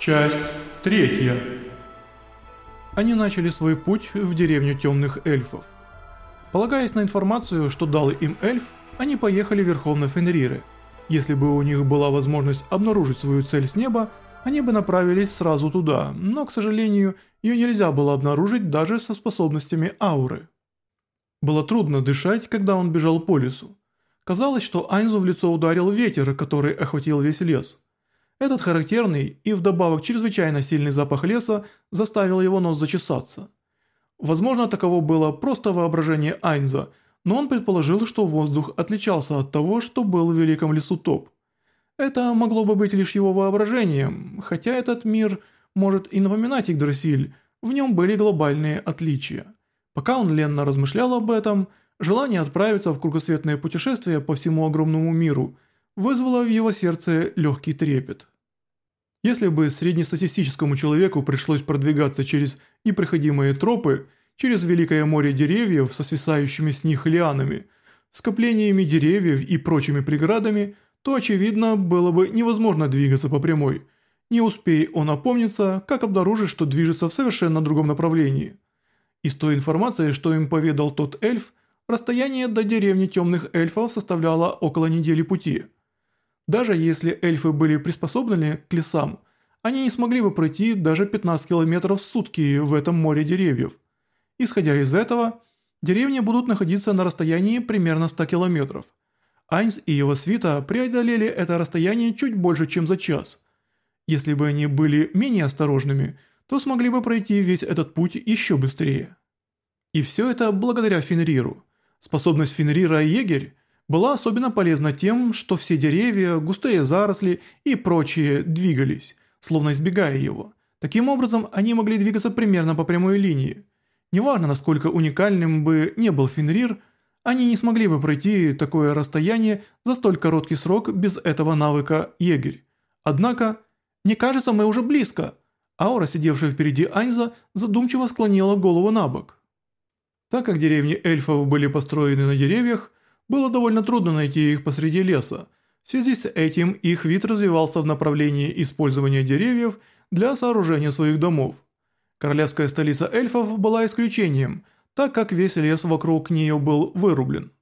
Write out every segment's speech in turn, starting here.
Часть третья. Они начали свой путь в деревню темных эльфов. Полагаясь на информацию, что дал им эльф, они поехали верхом на Фенрире. Если бы у них была возможность обнаружить свою цель с неба, они бы направились сразу туда, но, к сожалению, ее нельзя было обнаружить даже со способностями ауры. Было трудно дышать, когда он бежал по лесу. Казалось, что Айнзу в лицо ударил ветер, который охватил весь лес – этот характерный и вдобавок чрезвычайно сильный запах леса заставил его нос зачесаться. Возможно, таково было просто воображение Айнза, но он предположил, что воздух отличался от того, что был в Великом лесу Топ. Это могло бы быть лишь его воображением, хотя этот мир может и напоминать Игдрасиль, в нем были глобальные отличия. Пока он ленно размышлял об этом, желание отправиться в кругосветное путешествие по всему огромному миру вызвало в его сердце легкий трепет. Если бы среднестатистическому человеку пришлось продвигаться через непроходимые тропы, через великое море деревьев со свисающими с них лианами, скоплениями деревьев и прочими преградами, то, очевидно, было бы невозможно двигаться по прямой. Не успей он опомниться, как обнаружит, что движется в совершенно другом направлении. Из той информации, что им поведал тот эльф, расстояние до деревни темных эльфов составляло около недели пути – даже если эльфы были приспособлены к лесам, они не смогли бы пройти даже 15 километров в сутки в этом море деревьев. Исходя из этого, деревни будут находиться на расстоянии примерно 100 километров. Айнс и его свита преодолели это расстояние чуть больше, чем за час. Если бы они были менее осторожными, то смогли бы пройти весь этот путь еще быстрее. И все это благодаря Фенриру. Способность Фенрира егерь была особенно полезна тем, что все деревья, густые заросли и прочие двигались, словно избегая его. Таким образом, они могли двигаться примерно по прямой линии. Неважно, насколько уникальным бы не был Фенрир, они не смогли бы пройти такое расстояние за столь короткий срок без этого навыка егерь. Однако, мне кажется, мы уже близко. Аура, сидевшая впереди Айнза, задумчиво склонила голову на бок. Так как деревни эльфов были построены на деревьях, было довольно трудно найти их посреди леса. В связи с этим их вид развивался в направлении использования деревьев для сооружения своих домов. Королевская столица эльфов была исключением, так как весь лес вокруг нее был вырублен.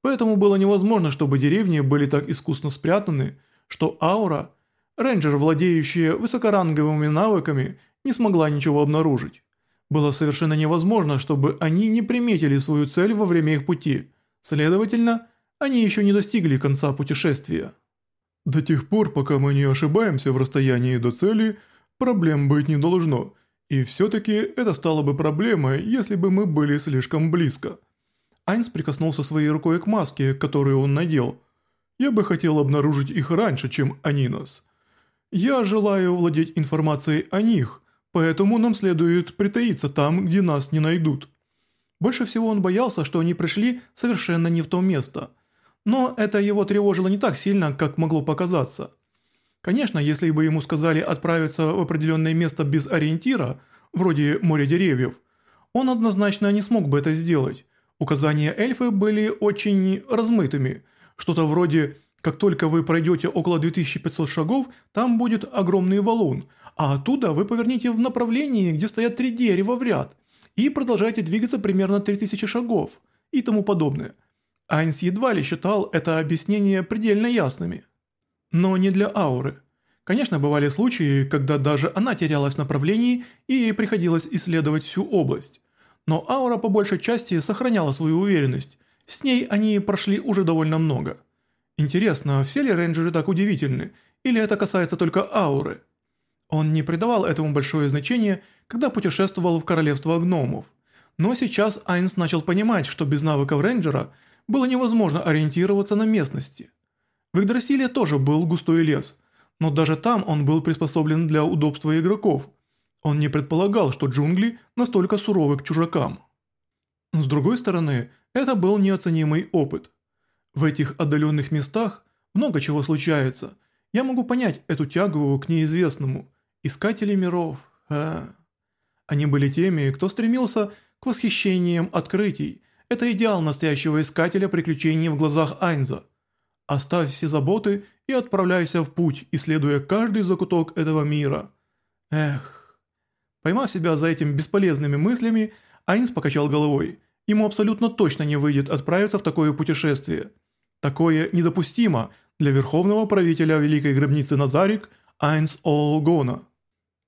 Поэтому было невозможно, чтобы деревни были так искусно спрятаны, что аура, рейнджер, владеющий высокоранговыми навыками, не смогла ничего обнаружить. Было совершенно невозможно, чтобы они не приметили свою цель во время их пути – Следовательно, они еще не достигли конца путешествия. До тех пор, пока мы не ошибаемся в расстоянии до цели, проблем быть не должно. И все-таки это стало бы проблемой, если бы мы были слишком близко. Айнс прикоснулся своей рукой к маске, которую он надел. Я бы хотел обнаружить их раньше, чем они нас. Я желаю владеть информацией о них, поэтому нам следует притаиться там, где нас не найдут. Больше всего он боялся, что они пришли совершенно не в то место. Но это его тревожило не так сильно, как могло показаться. Конечно, если бы ему сказали отправиться в определенное место без ориентира, вроде моря деревьев, он однозначно не смог бы это сделать. Указания эльфы были очень размытыми. Что-то вроде «как только вы пройдете около 2500 шагов, там будет огромный валун, а оттуда вы поверните в направлении, где стоят три дерева в ряд» и продолжаете двигаться примерно 3000 шагов и тому подобное. Айнс едва ли считал это объяснение предельно ясными. Но не для ауры. Конечно, бывали случаи, когда даже она терялась в направлении и ей приходилось исследовать всю область. Но аура по большей части сохраняла свою уверенность, с ней они прошли уже довольно много. Интересно, все ли рейнджеры так удивительны, или это касается только ауры? Он не придавал этому большое значение, когда путешествовал в королевство гномов. Но сейчас Айнс начал понимать, что без навыков рейнджера было невозможно ориентироваться на местности. В Игдрасиле тоже был густой лес, но даже там он был приспособлен для удобства игроков. Он не предполагал, что джунгли настолько суровы к чужакам. С другой стороны, это был неоценимый опыт. В этих отдаленных местах много чего случается. Я могу понять эту тягу к неизвестному – Искатели миров. А. Они были теми, кто стремился к восхищениям открытий. Это идеал настоящего искателя приключений в глазах Айнза. Оставь все заботы и отправляйся в путь, исследуя каждый закуток этого мира. Эх. Поймав себя за этими бесполезными мыслями, Айнс покачал головой. Ему абсолютно точно не выйдет отправиться в такое путешествие. Такое недопустимо для верховного правителя Великой Гробницы Назарик Айнс Олгона.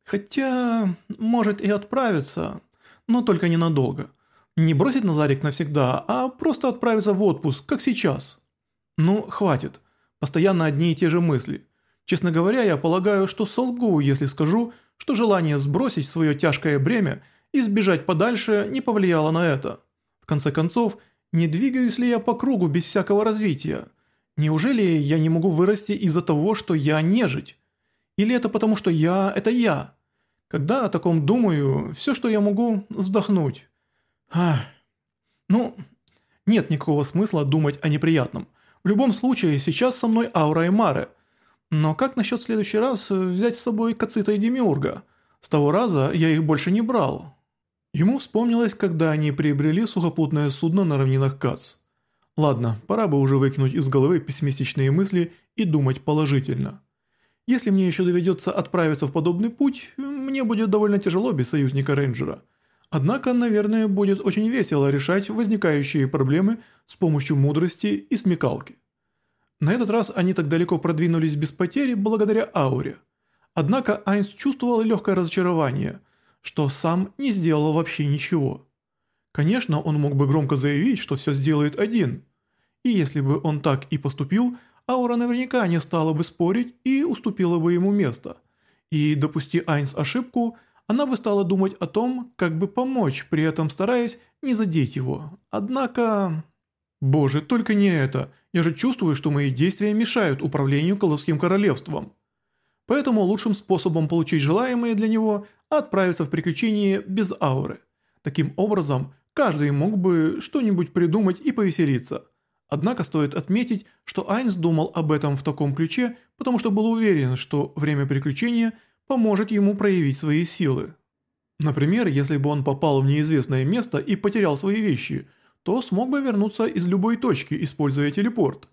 Хотя, может и отправиться, но только ненадолго. Не бросить Назарик навсегда, а просто отправиться в отпуск, как сейчас. Ну, хватит. Постоянно одни и те же мысли. Честно говоря, я полагаю, что солгу, если скажу, что желание сбросить свое тяжкое бремя и сбежать подальше не повлияло на это. В конце концов, не двигаюсь ли я по кругу без всякого развития? Неужели я не могу вырасти из-за того, что я нежить? Или это потому, что я – это я? Когда о таком думаю, все, что я могу – вздохнуть. Ах. Ну, нет никакого смысла думать о неприятном. В любом случае, сейчас со мной Аура и Маре. Но как насчет следующий раз взять с собой Кацита и Демиурга? С того раза я их больше не брал. Ему вспомнилось, когда они приобрели сухопутное судно на равнинах Кац. Ладно, пора бы уже выкинуть из головы пессимистичные мысли и думать положительно. Если мне еще доведется отправиться в подобный путь, мне будет довольно тяжело без союзника-рейнджера. Однако, наверное, будет очень весело решать возникающие проблемы с помощью мудрости и смекалки. На этот раз они так далеко продвинулись без потери благодаря ауре. Однако Айнс чувствовал легкое разочарование, что сам не сделал вообще ничего. Конечно, он мог бы громко заявить, что все сделает один. И если бы он так и поступил – Аура наверняка не стала бы спорить и уступила бы ему место. И допусти Айнс ошибку, она бы стала думать о том, как бы помочь, при этом стараясь не задеть его. Однако... Боже, только не это. Я же чувствую, что мои действия мешают управлению Колосским Королевством. Поэтому лучшим способом получить желаемое для него – отправиться в приключение без ауры. Таким образом, каждый мог бы что-нибудь придумать и повеселиться – Однако стоит отметить, что Айнс думал об этом в таком ключе, потому что был уверен, что время приключения поможет ему проявить свои силы. Например, если бы он попал в неизвестное место и потерял свои вещи, то смог бы вернуться из любой точки, используя телепорт.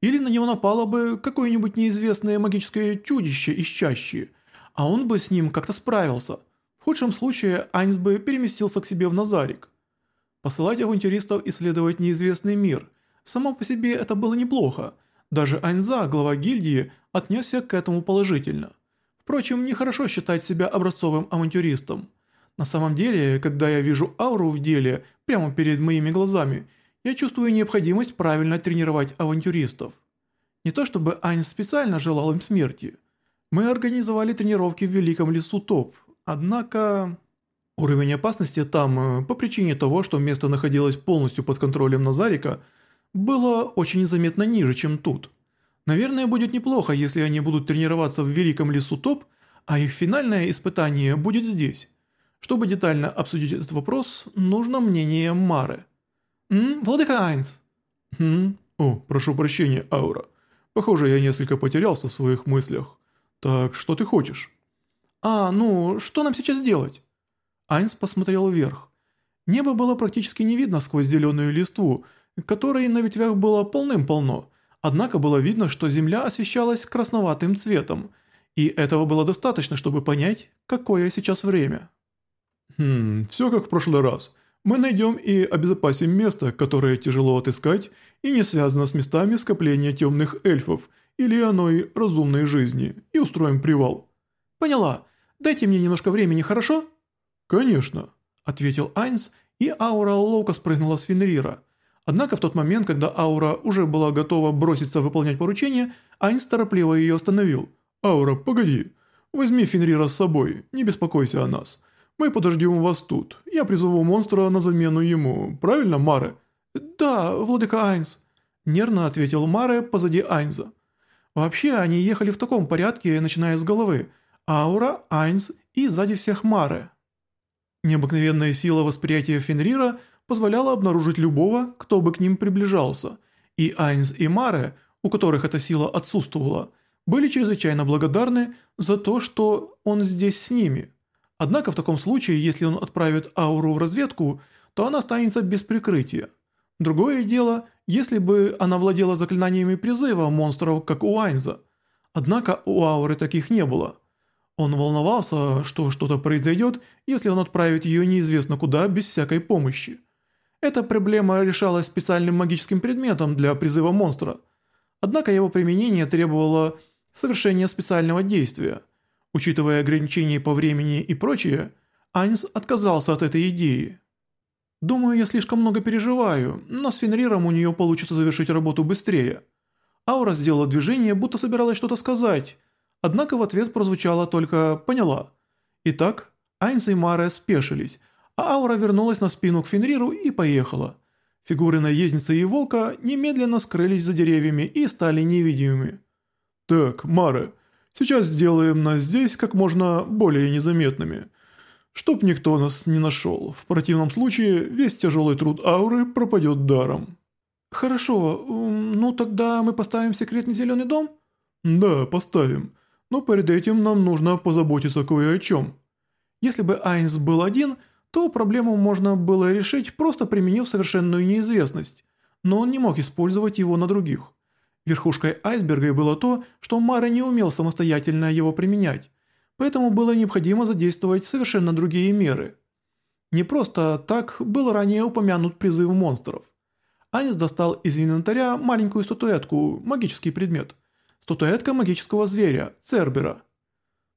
Или на него напало бы какое-нибудь неизвестное магическое чудище ищащее, а он бы с ним как-то справился. В худшем случае Айнс бы переместился к себе в Назарик. Посылать авантюристов исследовать неизвестный мир – Само по себе это было неплохо. Даже Айнза, глава гильдии, отнесся к этому положительно. Впрочем, нехорошо считать себя образцовым авантюристом. На самом деле, когда я вижу ауру в деле прямо перед моими глазами, я чувствую необходимость правильно тренировать авантюристов. Не то чтобы Айнс специально желал им смерти. Мы организовали тренировки в Великом лесу Топ, однако... Уровень опасности там, э, по причине того, что место находилось полностью под контролем Назарика – было очень заметно ниже, чем тут. Наверное, будет неплохо, если они будут тренироваться в Великом лесу Топ, а их финальное испытание будет здесь. Чтобы детально обсудить этот вопрос, нужно мнение Мары. «М, Владыка Айнс?» «Хм, о, прошу прощения, Аура. Похоже, я несколько потерялся в своих мыслях. Так, что ты хочешь?» «А, ну, что нам сейчас делать?» Айнс посмотрел вверх. Небо было практически не видно сквозь зеленую листву, которой на ветвях было полным-полно, однако было видно, что земля освещалась красноватым цветом, и этого было достаточно, чтобы понять, какое сейчас время. Хм, все как в прошлый раз. Мы найдем и обезопасим место, которое тяжело отыскать и не связано с местами скопления темных эльфов или иной разумной жизни, и устроим привал. Поняла. Дайте мне немножко времени, хорошо? Конечно, ответил Айнс, и аура ловко спрыгнула с Фенрира – Однако в тот момент, когда Аура уже была готова броситься выполнять поручение, Айнс торопливо ее остановил. «Аура, погоди. Возьми Фенрира с собой, не беспокойся о нас. Мы подождем вас тут. Я призову монстра на замену ему. Правильно, Маре?» «Да, владыка Айнс», – нервно ответил Маре позади Айнза. Вообще, они ехали в таком порядке, начиная с головы. Аура, Айнс и сзади всех Маре. Необыкновенная сила восприятия Фенрира – позволяла обнаружить любого, кто бы к ним приближался, и Айнс и Маре, у которых эта сила отсутствовала, были чрезвычайно благодарны за то, что он здесь с ними. Однако в таком случае, если он отправит ауру в разведку, то она останется без прикрытия. Другое дело, если бы она владела заклинаниями призыва монстров, как у Айнза. Однако у ауры таких не было. Он волновался, что что-то произойдет, если он отправит ее неизвестно куда без всякой помощи. Эта проблема решалась специальным магическим предметом для призыва монстра. Однако его применение требовало совершения специального действия. Учитывая ограничения по времени и прочее, Айнс отказался от этой идеи. Думаю, я слишком много переживаю, но с Фенриром у нее получится завершить работу быстрее. Аура сделала движение, будто собиралась что-то сказать, однако в ответ прозвучало только «поняла». Итак, Айнс и Маре спешились, а Аура вернулась на спину к Фенриру и поехала. Фигуры наездницы и волка немедленно скрылись за деревьями и стали невидимыми. «Так, Маре, сейчас сделаем нас здесь как можно более незаметными» чтоб никто нас не нашел. В противном случае весь тяжелый труд ауры пропадет даром». «Хорошо, ну тогда мы поставим секретный зеленый дом?» «Да, поставим. Но перед этим нам нужно позаботиться кое о чем. Если бы Айнс был один, то проблему можно было решить, просто применив совершенную неизвестность, но он не мог использовать его на других. Верхушкой айсберга было то, что Мара не умел самостоятельно его применять, поэтому было необходимо задействовать совершенно другие меры. Не просто так был ранее упомянут призыв монстров. Анис достал из инвентаря маленькую статуэтку, магический предмет. Статуэтка магического зверя, Цербера.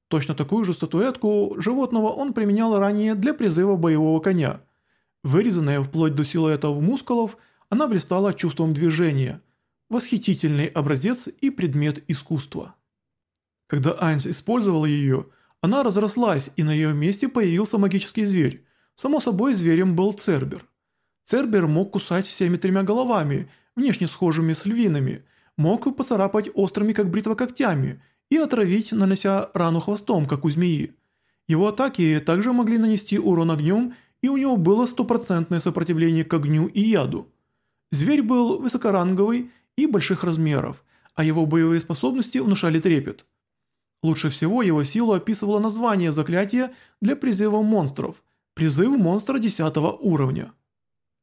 Точно такую же статуэтку животного он применял ранее для призыва боевого коня. Вырезанная вплоть до силуэтов мускулов, она блистала чувством движения. Восхитительный образец и предмет искусства. Когда Айнс использовал ее, она разрослась, и на ее месте появился магический зверь. Само собой, зверем был Цербер. Цербер мог кусать всеми тремя головами, внешне схожими с львиными, мог поцарапать острыми, как бритва, когтями и отравить, нанося рану хвостом, как у змеи. Его атаки также могли нанести урон огнем, и у него было стопроцентное сопротивление к огню и яду. Зверь был высокоранговый и больших размеров, а его боевые способности внушали трепет. Лучше всего его силу описывало название заклятия для призыва монстров – призыв монстра 10 уровня –